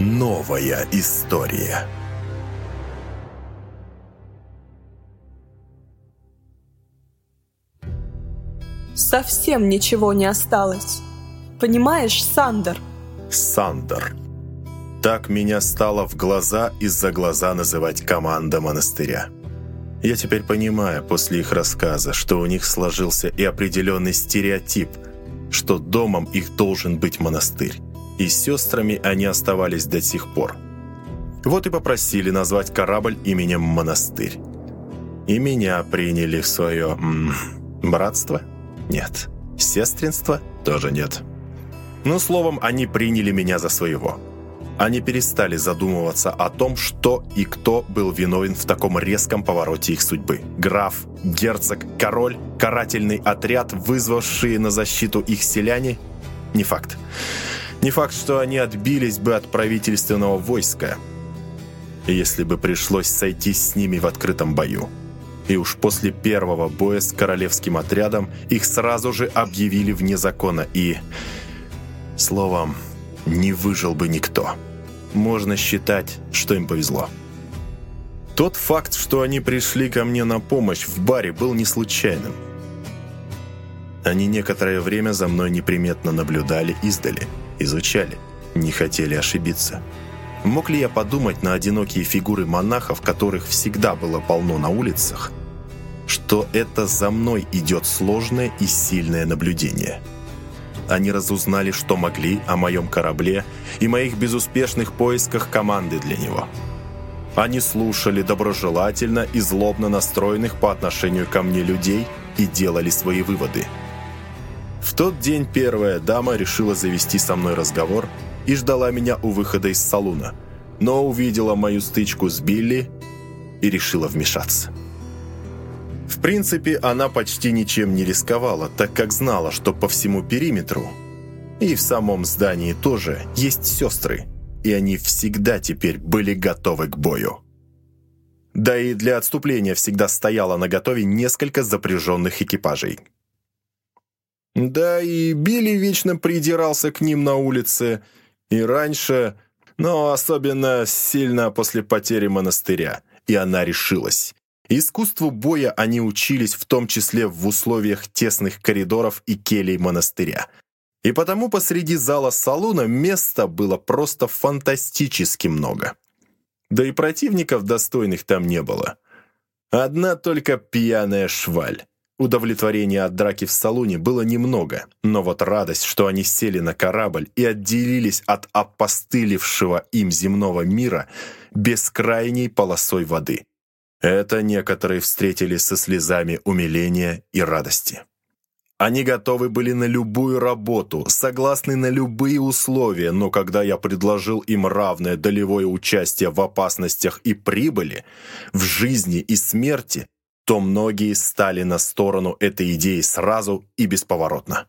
Новая история. Совсем ничего не осталось. Понимаешь, Сандер? Сандер. Так меня стало в глаза из-за глаза называть команда монастыря. Я теперь понимаю после их рассказа, что у них сложился и определенный стереотип, что домом их должен быть монастырь. И сестрами они оставались до сих пор. Вот и попросили назвать корабль именем «Монастырь». И меня приняли в свое... М -м, братство? Нет. Сестринство? Тоже нет. Ну, словом, они приняли меня за своего. Они перестали задумываться о том, что и кто был виновен в таком резком повороте их судьбы. Граф, герцог, король, карательный отряд, вызвавшие на защиту их селяне – не факт. Не факт, что они отбились бы от правительственного войска, если бы пришлось сойтись с ними в открытом бою. И уж после первого боя с королевским отрядом их сразу же объявили вне закона и... Словом, не выжил бы никто. Можно считать, что им повезло. Тот факт, что они пришли ко мне на помощь в баре, был не случайным. Они некоторое время за мной неприметно наблюдали издали, изучали, не хотели ошибиться. Мог ли я подумать на одинокие фигуры монахов, которых всегда было полно на улицах, что это за мной идет сложное и сильное наблюдение – они разузнали, что могли о моем корабле и моих безуспешных поисках команды для него. Они слушали доброжелательно и злобно настроенных по отношению ко мне людей и делали свои выводы. В тот день первая дама решила завести со мной разговор и ждала меня у выхода из салуна, но увидела мою стычку с Билли и решила вмешаться. В принципе, она почти ничем не рисковала, так как знала, что по всему периметру и в самом здании тоже есть сестры, и они всегда теперь были готовы к бою. Да и для отступления всегда стояло на готове несколько запряженных экипажей. Да и Билли вечно придирался к ним на улице, и раньше, но особенно сильно после потери монастыря, и она решилась. Искусству боя они учились в том числе в условиях тесных коридоров и келей монастыря. И потому посреди зала салуна места было просто фантастически много. Да и противников достойных там не было. Одна только пьяная шваль. Удовлетворения от драки в салуне было немного, но вот радость, что они сели на корабль и отделились от опостылевшего им земного мира бескрайней полосой воды – это некоторые встретили со слезами умиления и радости. Они готовы были на любую работу, согласны на любые условия, но когда я предложил им равное долевое участие в опасностях и прибыли, в жизни и смерти, то многие стали на сторону этой идеи сразу и бесповоротно.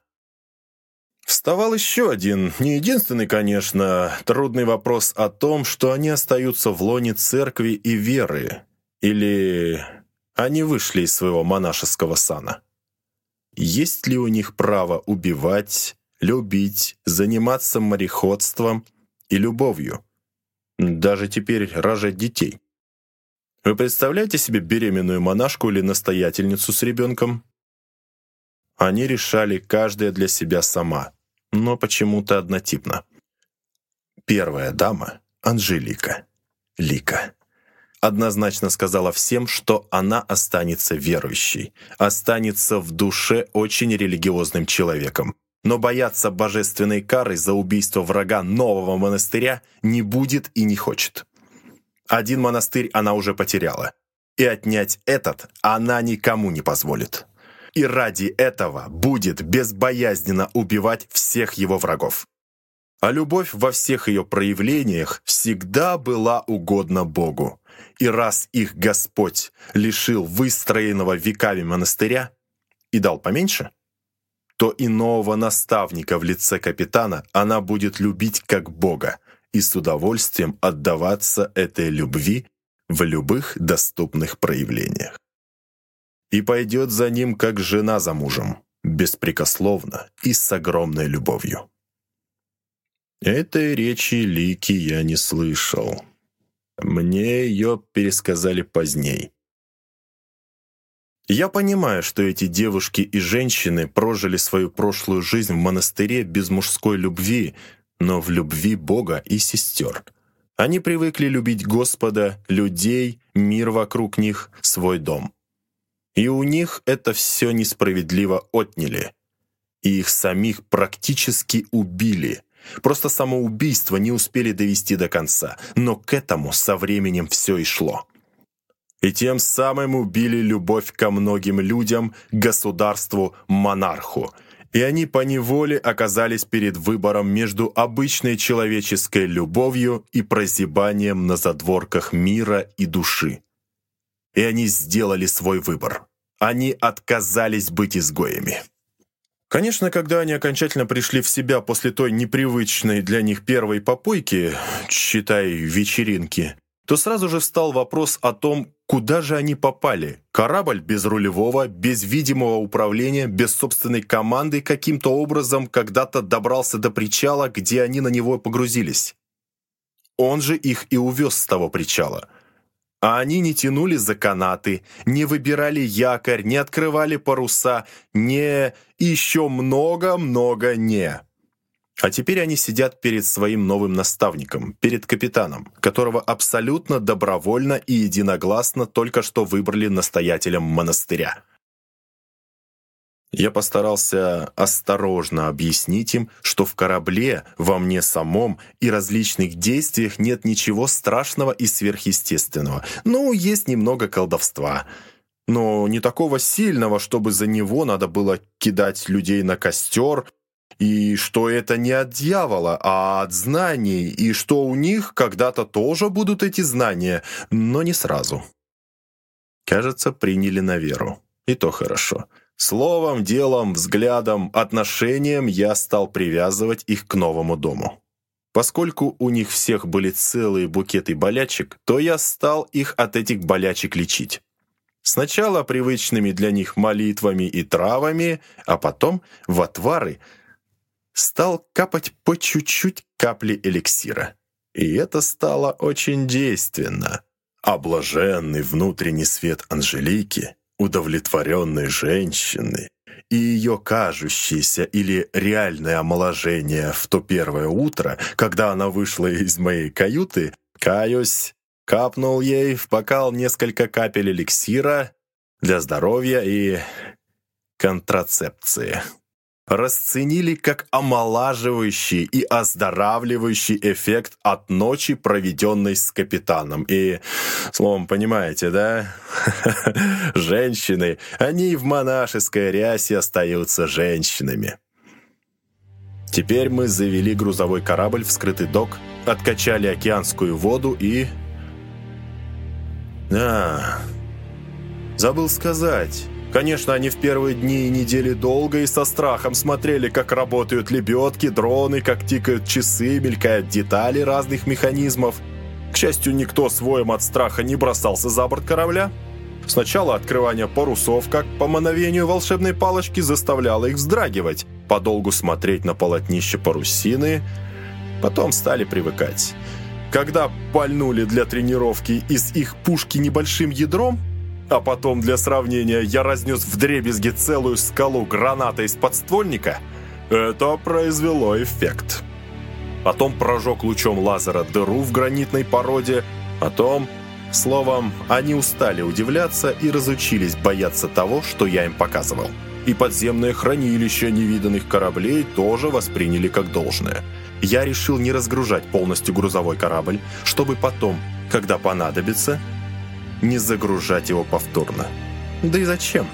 Вставал еще один, не единственный, конечно, трудный вопрос о том, что они остаются в лоне церкви и веры, или они вышли из своего монашеского сана? Есть ли у них право убивать, любить, заниматься мореходством и любовью? Даже теперь рожать детей. Вы представляете себе беременную монашку или настоятельницу с ребенком? Они решали каждая для себя сама, но почему-то однотипно. Первая дама — Анжелика. Лика однозначно сказала всем, что она останется верующей, останется в душе очень религиозным человеком. Но бояться божественной кары за убийство врага нового монастыря не будет и не хочет. Один монастырь она уже потеряла, и отнять этот она никому не позволит. И ради этого будет безбоязненно убивать всех его врагов. А любовь во всех ее проявлениях всегда была угодна Богу. И раз их Господь лишил выстроенного веками монастыря и дал поменьше, то и нового наставника в лице капитана она будет любить как Бога и с удовольствием отдаваться этой любви в любых доступных проявлениях. И пойдет за ним, как жена за мужем, беспрекословно и с огромной любовью. Этой речи Лики я не слышал. Мне ее пересказали поздней. Я понимаю, что эти девушки и женщины прожили свою прошлую жизнь в монастыре без мужской любви, но в любви Бога и сестер. Они привыкли любить Господа, людей, мир вокруг них, свой дом. И у них это все несправедливо отняли. И их самих практически убили. Просто самоубийство не успели довести до конца, но к этому со временем все и шло и тем самым убили любовь ко многим людям, государству, монарху. И они поневоле оказались перед выбором между обычной человеческой любовью и прозябанием на задворках мира и души. И они сделали свой выбор. Они отказались быть изгоями. Конечно, когда они окончательно пришли в себя после той непривычной для них первой попойки, считай, вечеринки, то сразу же встал вопрос о том, куда же они попали. Корабль без рулевого, без видимого управления, без собственной команды каким-то образом когда-то добрался до причала, где они на него погрузились. Он же их и увез с того причала. А они не тянули за канаты, не выбирали якорь, не открывали паруса, не... еще много-много не. А теперь они сидят перед своим новым наставником, перед капитаном, которого абсолютно добровольно и единогласно только что выбрали настоятелем монастыря. Я постарался осторожно объяснить им, что в корабле, во мне самом и различных действиях нет ничего страшного и сверхъестественного. Ну, есть немного колдовства. Но не такого сильного, чтобы за него надо было кидать людей на костер и что это не от дьявола, а от знаний, и что у них когда-то тоже будут эти знания, но не сразу. Кажется, приняли на веру. И то хорошо. Словом, делом, взглядом, отношением я стал привязывать их к новому дому. Поскольку у них всех были целые букеты болячек, то я стал их от этих болячек лечить. Сначала привычными для них молитвами и травами, а потом в отвары – стал капать по чуть-чуть капли эликсира. И это стало очень действенно. Облаженный внутренний свет Анжелики, удовлетворенной женщины и ее кажущееся или реальное омоложение в то первое утро, когда она вышла из моей каюты, каюсь, капнул ей в бокал несколько капель эликсира для здоровья и контрацепции расценили как омолаживающий и оздоравливающий эффект от ночи, проведенной с капитаном. И, словом, понимаете, да? Женщины, они в монашеской рясе остаются женщинами. Теперь мы завели грузовой корабль в скрытый док, откачали океанскую воду и... А, забыл сказать... Конечно, они в первые дни и недели долго и со страхом смотрели, как работают лебедки, дроны, как тикают часы, мелькают детали разных механизмов. К счастью, никто своим от страха не бросался за борт корабля. Сначала открывание парусов, как по мановению волшебной палочки, заставляло их вздрагивать, подолгу смотреть на полотнище парусины, потом стали привыкать. Когда пальнули для тренировки из их пушки небольшим ядром, а потом, для сравнения, я разнес в дребезги целую скалу гранатой из подствольника. Это произвело эффект. Потом прожег лучом лазера дыру в гранитной породе. Потом, словом, они устали удивляться и разучились бояться того, что я им показывал. И подземное хранилище невиданных кораблей тоже восприняли как должное. Я решил не разгружать полностью грузовой корабль, чтобы потом, когда понадобится, не загружать его повторно. Да и зачем?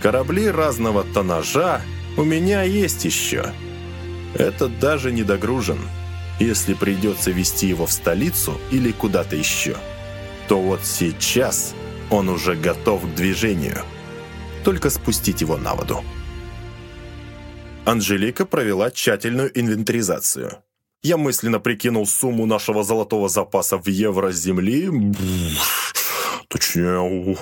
Корабли разного тоннажа у меня есть еще. Этот даже не догружен. Если придется вести его в столицу или куда-то еще, то вот сейчас он уже готов к движению. Только спустить его на воду. Анжелика провела тщательную инвентаризацию. Я мысленно прикинул сумму нашего золотого запаса в евро земли. Точнее.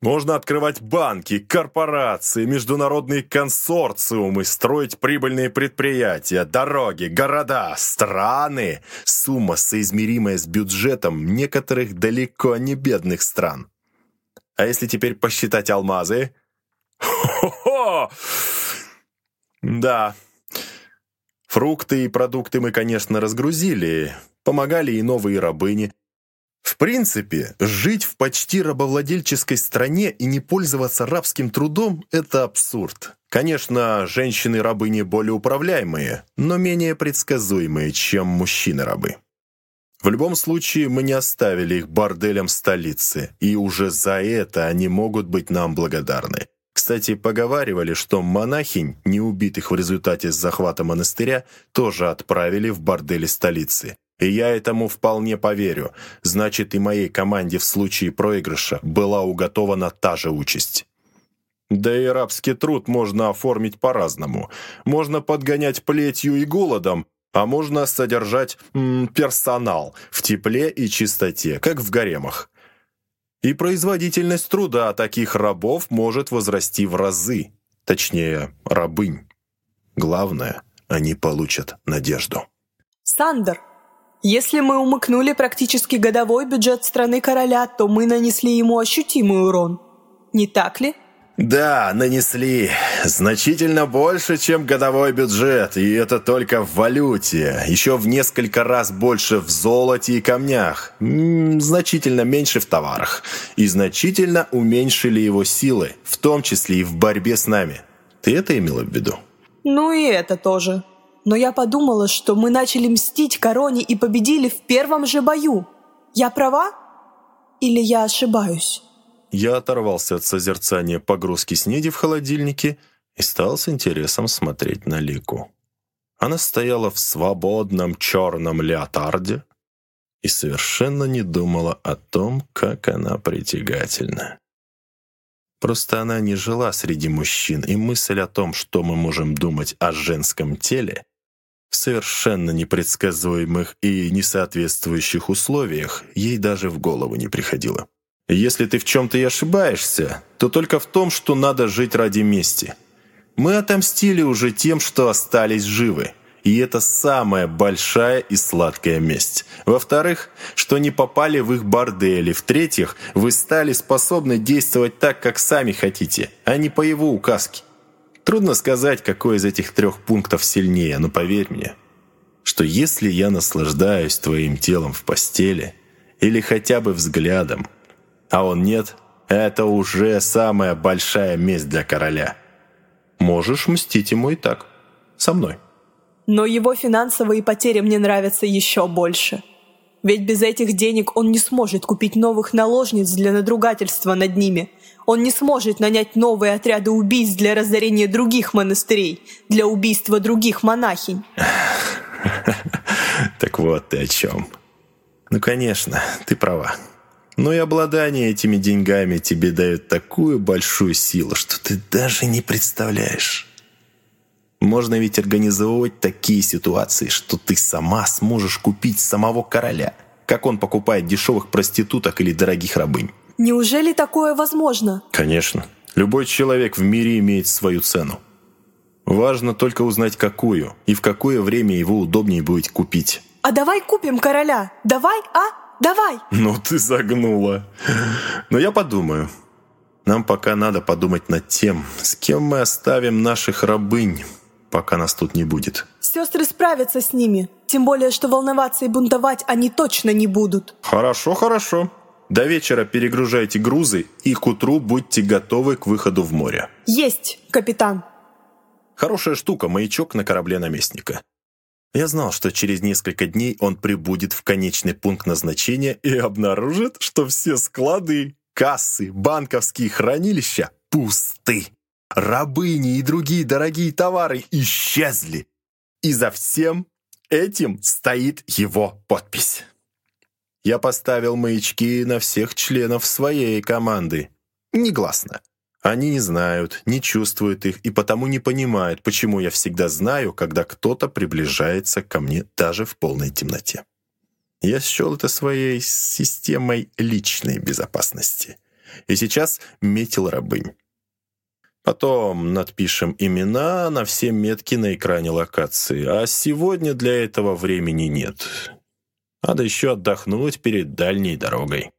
Можно открывать банки, корпорации, международные консорциумы, строить прибыльные предприятия, дороги, города, страны. Сумма, соизмеримая с бюджетом некоторых далеко не бедных стран. А если теперь посчитать алмазы? Хо-хо! Да. Фрукты и продукты мы, конечно, разгрузили. Помогали и новые рабыни. Принципе, жить в почти рабовладельческой стране и не пользоваться рабским трудом – это абсурд. Конечно, женщины-рабыни более управляемые, но менее предсказуемые, чем мужчины-рабы. В любом случае, мы не оставили их борделям столицы, и уже за это они могут быть нам благодарны. Кстати, поговаривали, что монахинь, не убитых в результате захвата монастыря, тоже отправили в бордели столицы. И я этому вполне поверю. Значит, и моей команде в случае проигрыша была уготована та же участь. Да и рабский труд можно оформить по-разному. Можно подгонять плетью и голодом, а можно содержать м, персонал в тепле и чистоте, как в гаремах. И производительность труда таких рабов может возрасти в разы. Точнее, рабынь. Главное, они получат надежду. Сандер, если мы умыкнули практически годовой бюджет страны короля, то мы нанесли ему ощутимый урон. Не так ли? Да, нанесли. Значительно больше, чем годовой бюджет, и это только в валюте. Еще в несколько раз больше в золоте и камнях. М -м, значительно меньше в товарах. И значительно уменьшили его силы, в том числе и в борьбе с нами. Ты это имела в виду? Ну и это тоже но я подумала, что мы начали мстить короне и победили в первом же бою. Я права? Или я ошибаюсь?» Я оторвался от созерцания погрузки снеди в холодильнике и стал с интересом смотреть на Лику. Она стояла в свободном черном леотарде и совершенно не думала о том, как она притягательна. Просто она не жила среди мужчин, и мысль о том, что мы можем думать о женском теле, в совершенно непредсказуемых и несоответствующих условиях ей даже в голову не приходило. Если ты в чем-то и ошибаешься, то только в том, что надо жить ради мести. Мы отомстили уже тем, что остались живы. И это самая большая и сладкая месть. Во-вторых, что не попали в их бордели. В-третьих, вы стали способны действовать так, как сами хотите, а не по его указке. Трудно сказать, какой из этих трех пунктов сильнее, но поверь мне, что если я наслаждаюсь твоим телом в постели или хотя бы взглядом, а он нет, это уже самая большая месть для короля. Можешь мстить ему и так, со мной. Но его финансовые потери мне нравятся еще больше. Ведь без этих денег он не сможет купить новых наложниц для надругательства над ними – он не сможет нанять новые отряды убийц для разорения других монастырей, для убийства других монахинь. Так вот ты о чем. Ну, конечно, ты права. Но и обладание этими деньгами тебе дает такую большую силу, что ты даже не представляешь. Можно ведь организовывать такие ситуации, что ты сама сможешь купить самого короля, как он покупает дешевых проституток или дорогих рабынь. Неужели такое возможно? Конечно. Любой человек в мире имеет свою цену. Важно только узнать, какую, и в какое время его удобнее будет купить. А давай купим короля. Давай, а? Давай. Ну ты загнула. Но я подумаю. Нам пока надо подумать над тем, с кем мы оставим наших рабынь, пока нас тут не будет. Сестры справятся с ними. Тем более, что волноваться и бунтовать они точно не будут. Хорошо, хорошо. До вечера перегружайте грузы и к утру будьте готовы к выходу в море. Есть, капитан. Хорошая штука, маячок на корабле наместника. Я знал, что через несколько дней он прибудет в конечный пункт назначения и обнаружит, что все склады, кассы, банковские хранилища пусты. Рабыни и другие дорогие товары исчезли. И за всем этим стоит его подпись. Я поставил маячки на всех членов своей команды. Негласно. Они не знают, не чувствуют их и потому не понимают, почему я всегда знаю, когда кто-то приближается ко мне даже в полной темноте. Я счел это своей системой личной безопасности. и сейчас метил рабынь. Потом надпишем имена на все метки на экране локации, а сегодня для этого времени нет. Надо еще отдохнуть перед дальней дорогой.